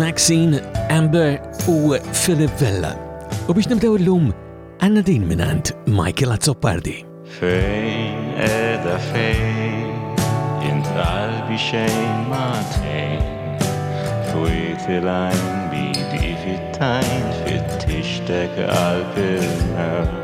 Maxine, Amber u Philip Vella. U biex nibdew illum għanna din minant Michael Azzopardi. Fejn edha fejn, jint qalbi xejn ma tejn, fwit il-għajn bidi fit-tajn, fit-tixtek għal-pilna.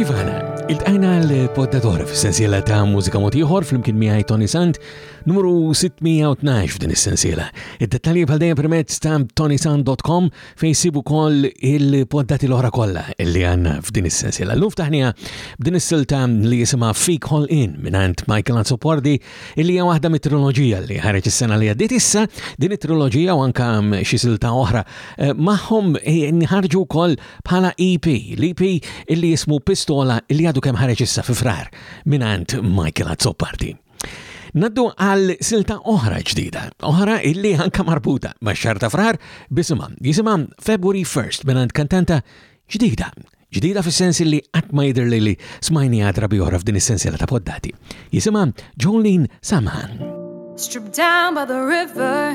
Kif għana? Il-tajna l-poddator f-sensiela ta' mużika motiħor fl-imkien miħaj Tony Sant, numru 612 f'din is-sensiela. Id-dettalji bħal dejjem permezz ta' tonysant.com fejn ssib ukoll il-poddati l-oħra kollha li għandna f'din is-sensiela. Llum ftaħniha b'din is-silta li jisimha Fik Hall In mingħand Michael Azzopordi illi hija waħda mit-triloġija li ħareġ is-sena li għaddiet issa din it-triloġija u anke xi silta oħra eh, magħhom eh, nħarġu wkoll bħala EP, l-EP illi jismu Pistola illi għadu kemm ħareġ issa fi frar mingħand Michael Azzopordi. Naddu għal silta oħra ġdida, oħra illi anka marbuta ma' xar ta' frar bisimam, jisimam February 1st minn kantanta ġdida, ġdida fis sens illi qatt ma jidher li smajni għadra bi oħra f'din is-sensiela ta' poddati. Jisimam Jolene Samhan. Stripped down by the river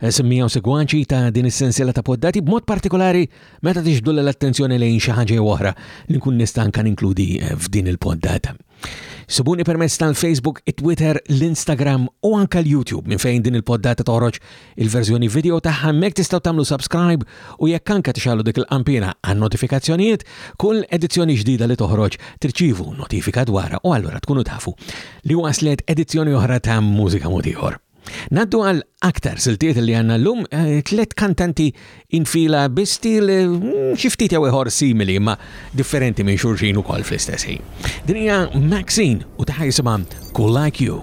Semmija u segwaċi ta' din is-sensiela ta' poddati b'mod partikolari meta tixbdulha l-attenzjoni lejn xi ħaġa jew oħra li nkun nista' anke ninkludi eh, f'din il-poddata. Subuni permezz tal-Facebook, it-Twitter, l-Instagram u anka l-YouTube minn fejn din il-poddata toħroġ il-verżjoni video tagħha mek tistgħu tagħmlu subscribe u jekk anka tixalu dik il-qampina għan notifikazzjonijiet kull edizzjoni ġdida li toħroġ tirċivu notifika dwarha u allura tkunu tafu li waslet edizzjoni oħra ta' mużika mod ieħor. Naddu għal aktar siltiet li għanna l-lum, eh, tlet kantanti infila bi stil mm, xiftit jew iħor simili ma differenti minn xurxin u kol fl-istess ħin. Din hija Maxine u taħħa jisimha Cool Like You.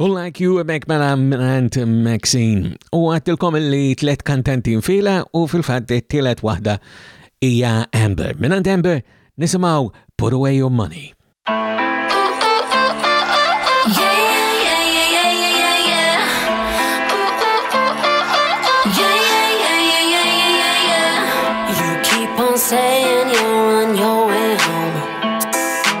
Cool Like You ebek mela minant Maxine. U għattilkom li tlet kantanti nfila u fil-fat tielet wahda ija Amber. Minant Amber nisimaw Put Away Your Money.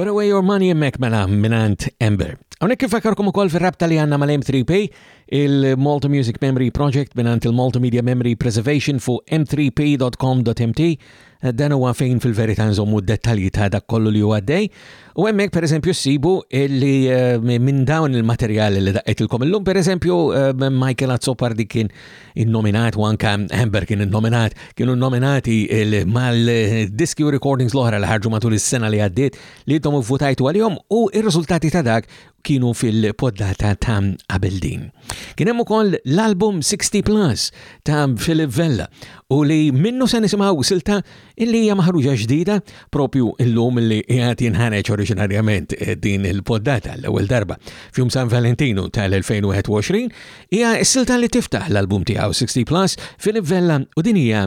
Put away your money jemmek mela minant Ember. Għonek kifakarkom u koll fil-rabta li għanna mal-M3P, il-Malta Music Memory Project minant il-Malta Media Memory Preservation fu m3p.com.mt dan huwa fejn fil-verità nżommu dettalji ta' dak kollu li huwa dej. U hemmhekk pereżempju ssibu li eh, minn dawn il-materjali li daqqetilkom illum pereżempju eh, Michael Azzopardi kien innominat u anka Amber kien innominat, kienu nominati mal-diski u recordings l-oħra li ħarġu matul is-sena li għaddiet li intom votajtu għalihom u r-riżultati ta' dak kienu fil-poddata ta' qabel din. Kien hemm ukoll l-album 60 Plus ta' Philip Vella u li minnu se nisimgħu silta illi hija maħruġa ġdida propju illum li qiegħed jinħareġ oriġinarjament eh, din il-poddata l-ewwel darba fjum San Valentinu tal-2021 hija s-silta li tiftaħ l-album tiegħu 60 Plus Philip Vella u din hija